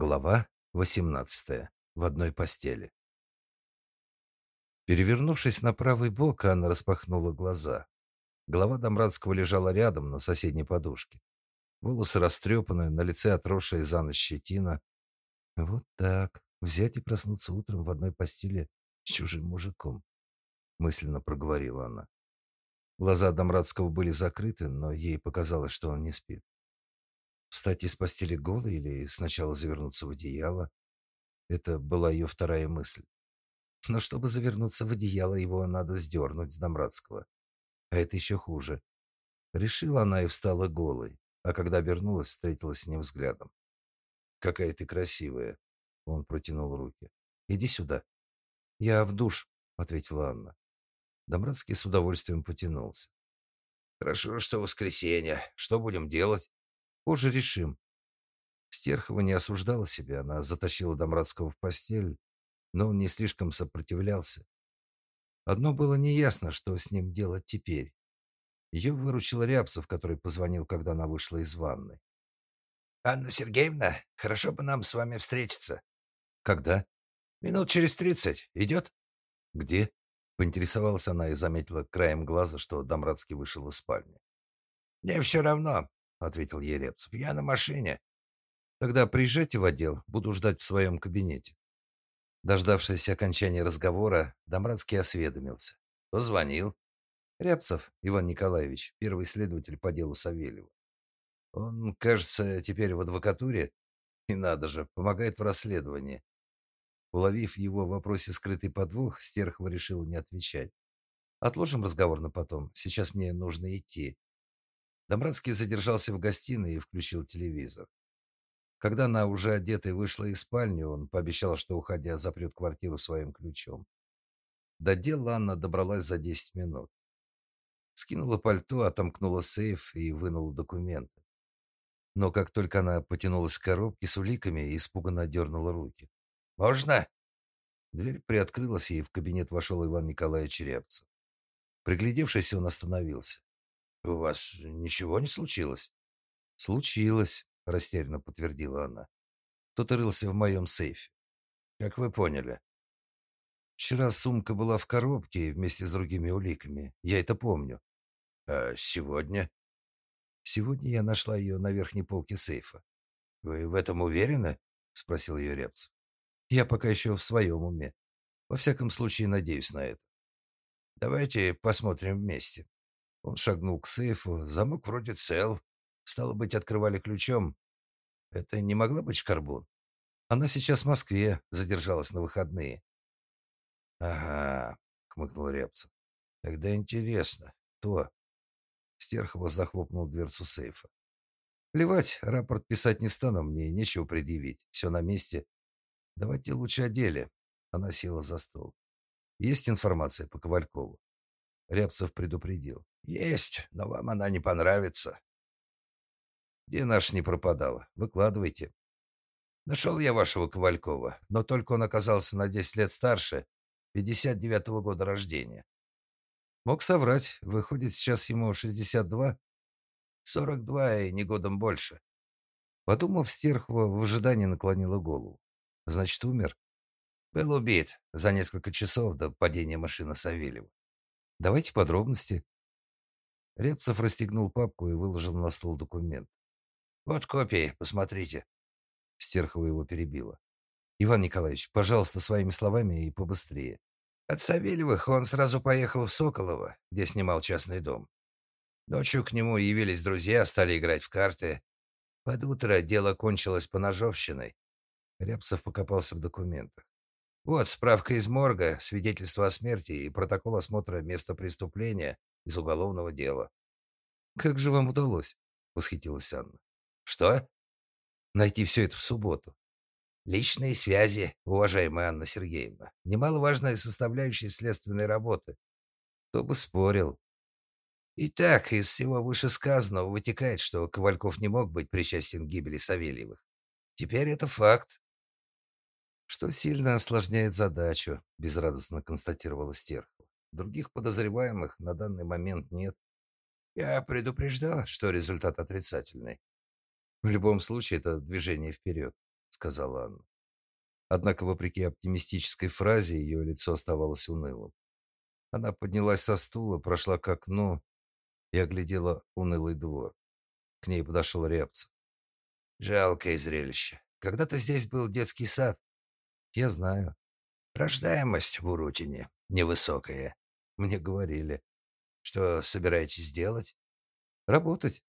Глава 18. В одной постели. Перевернувшись на правый бок, Анна распахнула глаза. Голова Домбранского лежала рядом на соседней подушке. Волосы растрепаны, на лице отросшая за ночь щетина. Вот так, взять и проснуться утром в одной постели с чужим мужиком, мысленно проговорила она. Глаза Домрадского были закрыты, но ей показалось, что он не спит. Встать из постели голой или сначала завернуться в одеяло? Это была ее вторая мысль. Но чтобы завернуться в одеяло, его надо сдернуть с Домрадского. А это еще хуже. Решила она и встала голой, а когда обернулась, встретилась с ним взглядом. «Какая ты красивая!» Он протянул руки. «Иди сюда». «Я в душ», — ответила Анна. Домрадский с удовольствием потянулся. «Хорошо, что воскресенье. Что будем делать?» Позже решим. Стерхова не осуждала себя, она затащила Домрадского в постель, но он не слишком сопротивлялся. Одно было неясно, что с ним делать теперь. Ее выручил Рябцев, который позвонил, когда она вышла из ванны. «Анна Сергеевна, хорошо бы нам с вами встретиться». «Когда?» «Минут через тридцать. Идет?» «Где?» — поинтересовалась она и заметила краем глаза, что Домрадский вышел из спальни. «Мне все равно. — ответил Ерепцев. «Я на машине». «Тогда приезжайте в отдел, буду ждать в своем кабинете». Дождавшись окончания разговора, Домрадский осведомился. «Кто звонил?» «Рябцев Иван Николаевич, первый следователь по делу Савельева. Он, кажется, теперь в адвокатуре, и надо же, помогает в расследовании». Уловив в его вопросе скрытый подвох, Стерхова решила не отвечать. «Отложим разговор на потом. Сейчас мне нужно идти. Домбранский задержался в гостиной и включил телевизор. Когда она уже одетая вышла из спальни, он пообещал, что, уходя, запрет квартиру своим ключом. До дела Анна добралась за 10 минут. Скинула пальто, отомкнула сейф и вынула документы. Но как только она потянулась к коробке с уликами, испуганно дернула руки. «Можно?» Дверь приоткрылась, и в кабинет вошел Иван Николаевич Рябцев. Приглядевшись, он остановился. У вас ничего не случилось? Случилось, растерянно подтвердила она. Кто-то рылся в моем сейфе. Как вы поняли? Вчера сумка была в коробке вместе с другими уликами. Я это помню. А сегодня? Сегодня я нашла ее на верхней полке сейфа. Вы в этом уверены? спросил ее Рябцев. Я пока еще в своем уме. Во всяком случае, надеюсь на это. Давайте посмотрим вместе. Он шагнул к сейфу. Замок вроде цел. Стало быть, открывали ключом. Это не могла быть Шкарбун. Она сейчас в Москве, задержалась на выходные. Ага, хмыкнул Рябцев. Тогда интересно, кто? Стерхова захлопнул дверцу сейфа. Плевать, рапорт писать не стану, мне нечего предъявить. Все на месте. Давайте лучше о. Она села за стол. Есть информация по Ковалькову? Рябцев предупредил. Есть, но вам она не понравится. Где наш не пропадала? Выкладывайте. Нашел я вашего Ковалькова, но только он оказался на 10 лет старше, 59-го года рождения. Мог соврать. Выходит, сейчас ему 62? 42 и не годом больше. Подумав, Стерхова в ожидании наклонила голову. Значит, умер? Был убит за несколько часов до падения машины Савельева. Давайте подробности. Репцев расстегнул папку и выложил на стол документ. Вот копии, посмотрите. Стерхова его перебила. Иван Николаевич, пожалуйста, своими словами и побыстрее. От Савельевых он сразу поехал в Соколово, где снимал частный дом. Ночью к нему явились друзья, стали играть в карты. Под утро дело кончилось поножовщиной. Рябцев покопался в документах. Вот справка из морга, свидетельство о смерти и протокол осмотра места преступления из уголовного дела. Как же вам удалось? восхитилась Анна. Что? Найти все это в субботу. Личные связи, уважаемая Анна Сергеевна, немаловажная составляющая следственной работы. Кто бы спорил. Итак, из всего вышесказанного вытекает, что Ковальков не мог быть причастен к гибели Савельевых. Теперь это факт что сильно осложняет задачу, безрадостно констатировала Стерхова. Других подозреваемых на данный момент нет. Я предупреждал, что результат отрицательный. В любом случае это движение вперед. сказала Анна. Однако, вопреки оптимистической фразе, ее лицо оставалось унылым. Она поднялась со стула, прошла к окну и оглядела унылый двор. К ней подошел Рябцев. Жалкое зрелище. Когда-то здесь был детский сад. Я знаю. Рождаемость в Урутине невысокая. Мне говорили. Что собираетесь делать? Работать.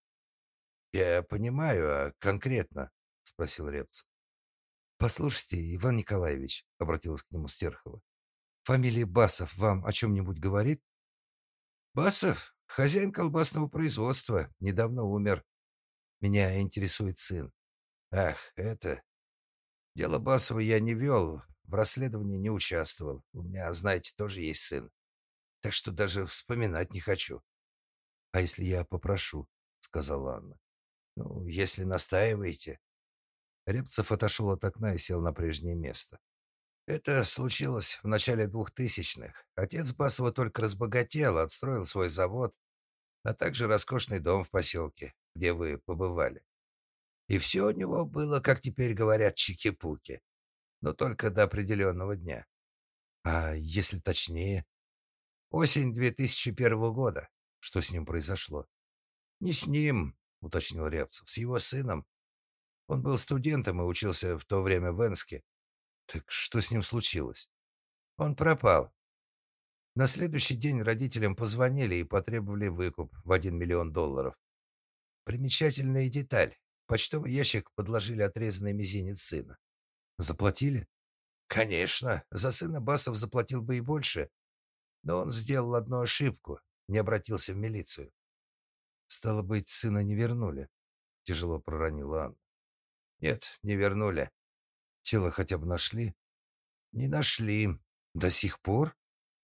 Я понимаю, а конкретно? Спросил Репцев. Послушайте, Иван Николаевич, обратилась к нему Стерхова. Фамилия Басов вам о чем-нибудь говорит? Басов, хозяин колбасного производства, недавно умер. Меня интересует сын. Ах, это... Дело Басова я не вел, в расследовании не участвовал. У меня, знаете, тоже есть сын. Так что даже вспоминать не хочу. А если я попрошу, сказала Анна. Ну, если настаиваете. Репцев отошел от окна и сел на прежнее место. Это случилось в начале двухтысячных. Отец Басова только разбогател, отстроил свой завод, а также роскошный дом в поселке, где вы побывали. И все у него было, как теперь говорят, чики-пуки. Но только до определенного дня. А если точнее? Осень 2001 года. Что с ним произошло? Не с ним, уточнил Рябцев, с его сыном. Он был студентом и учился в то время в Энске. Так что с ним случилось? Он пропал. На следующий день родителям позвонили и потребовали выкуп в 1 миллион долларов. Примечательная деталь. Почтовый ящик подложили отрезанный мизинец сына. Заплатили? Конечно, за сына Басов заплатил бы и больше, но он сделал одну ошибку, не обратился в милицию. Стало быть, сына не вернули, тяжело проронила Анна. Нет, не вернули. Тело хотя бы нашли? Не нашли. До сих пор?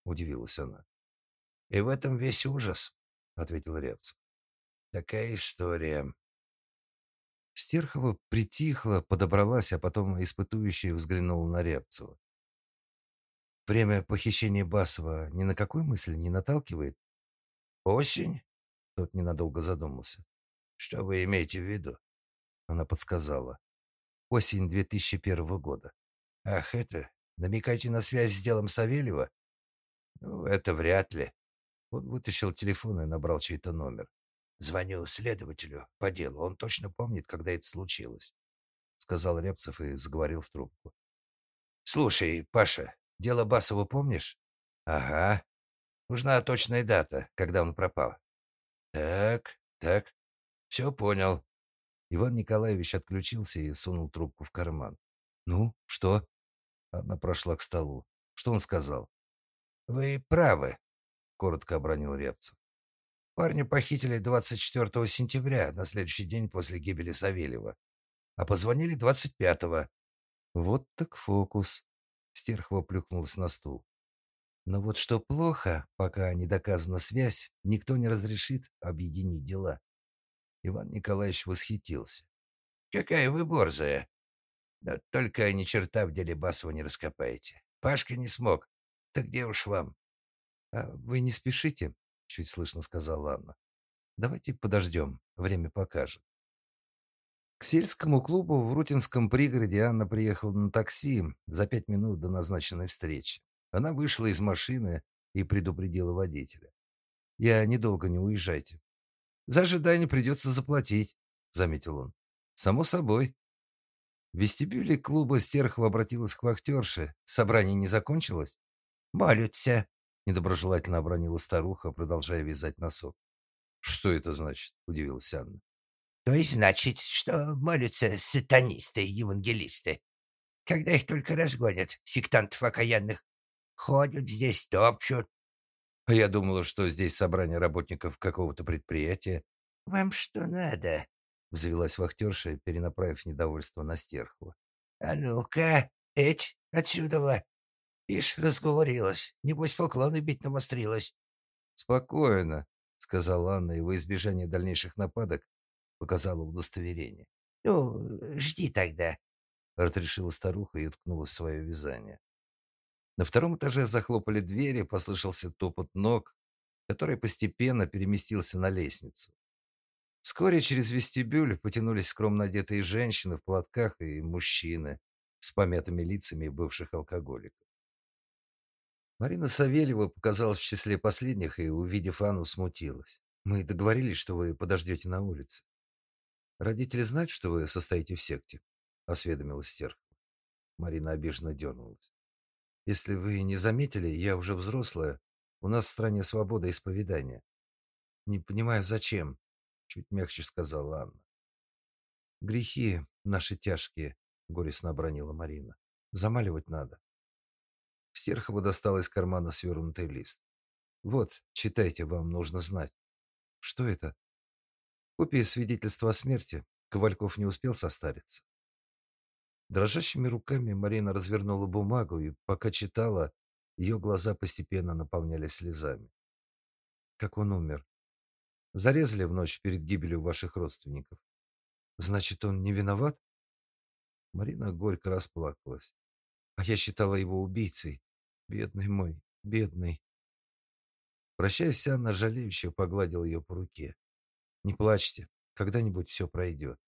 удивилась она. И в этом весь ужас, ответил Ревцев. Такая история. Стерхова притихла, подобралась, а потом испытующе взглянула на Рябцева. Время похищения Басова ни на какую мысль не наталкивает? Осень? Тот ненадолго задумался. Что вы имеете в виду? Она подсказала. Осень 2001 года. Ах, это намекаете на связь с делом Савельева? Ну, это вряд ли. Он вытащил телефон и набрал чей-то номер. Звоню следователю по делу. Он точно помнит, когда это случилось, сказал Репцев и заговорил в трубку. Слушай, Паша, дело Басова помнишь? Ага. Нужна точная дата, когда он пропал. Так, так. Все понял. Иван Николаевич отключился и сунул трубку в карман. Ну, что? Она прошла к столу. Что он сказал? Вы правы, коротко обронил Репцев. Парня похитили 24 сентября, на следующий день после гибели Савельева. А позвонили 25-го. Вот так фокус. Стерхова плюхнулась на стул. Но вот что плохо, пока не доказана связь, никто не разрешит объединить дела. Иван Николаевич восхитился. Какая вы борзая. Да только ни черта в деле Басова не раскопаете. Пашка не смог. Так где уж вам? А вы не спешите, чуть слышно сказала Анна. Давайте подождем, время покажет. К сельскому клубу в Рутинском пригороде Анна приехала на такси за пять минут до назначенной встречи. Она вышла из машины и предупредила водителя. «Я недолго, не уезжайте». «За ожидание придется заплатить», — заметил он. «Само собой». В вестибюле клуба Стерхова обратилась к вахтерше. «Собрание не закончилось?» «Молятся», недоброжелательно обронила старуха, продолжая вязать носок. Что это значит? удивилась Анна. То есть значит, что молятся сатанисты и евангелисты. Когда их только разгонят, сектантов окаянных, ходят здесь, топчут. А я думала, что здесь собрание работников какого-то предприятия. Вам что надо? взвилась вахтерша, перенаправив недовольство на Стерхова. А ну-ка, эть отсюда! Ишь, разговорилась. Небось, поклоны бить намострилась. Спокойно, сказала Анна, и во избежание дальнейших нападок показала удостоверение. Ну, жди тогда, разрешила старуха и уткнулась в свое вязание. На втором этаже захлопали двери, послышался топот ног, который постепенно переместился на лестницу. Вскоре через вестибюль потянулись скромно одетые женщины в платках и мужчины с помятыми лицами бывших алкоголиков. Марина Савельева показалась в числе последних и, увидев Анну, смутилась. «Мы договорились, что вы подождете на улице». «Родители знают, что вы состоите в секте?» — осведомилась Стерх. Марина обиженно дернулась. «Если вы не заметили, я уже взрослая. У нас в стране свобода исповедания». «Не понимаю, зачем?» чуть мягче сказала Анна. Грехи наши тяжкие, горестно обронила Марина. Замаливать надо. Стерхова достала из кармана свернутый лист. Вот, читайте, вам нужно знать. Что это? Копия свидетельства о смерти. Ковальков не успел состариться. Дрожащими руками Марина развернула бумагу, и пока читала, ее глаза постепенно наполнялись слезами. Как он умер? Зарезали в ночь перед гибелью ваших родственников. Значит, он не виноват? Марина горько расплакалась. А я считала его убийцей. Бедный мой, бедный. Прощаясь, Анна жалеюще погладила ее по руке. Не плачьте, когда-нибудь все пройдет.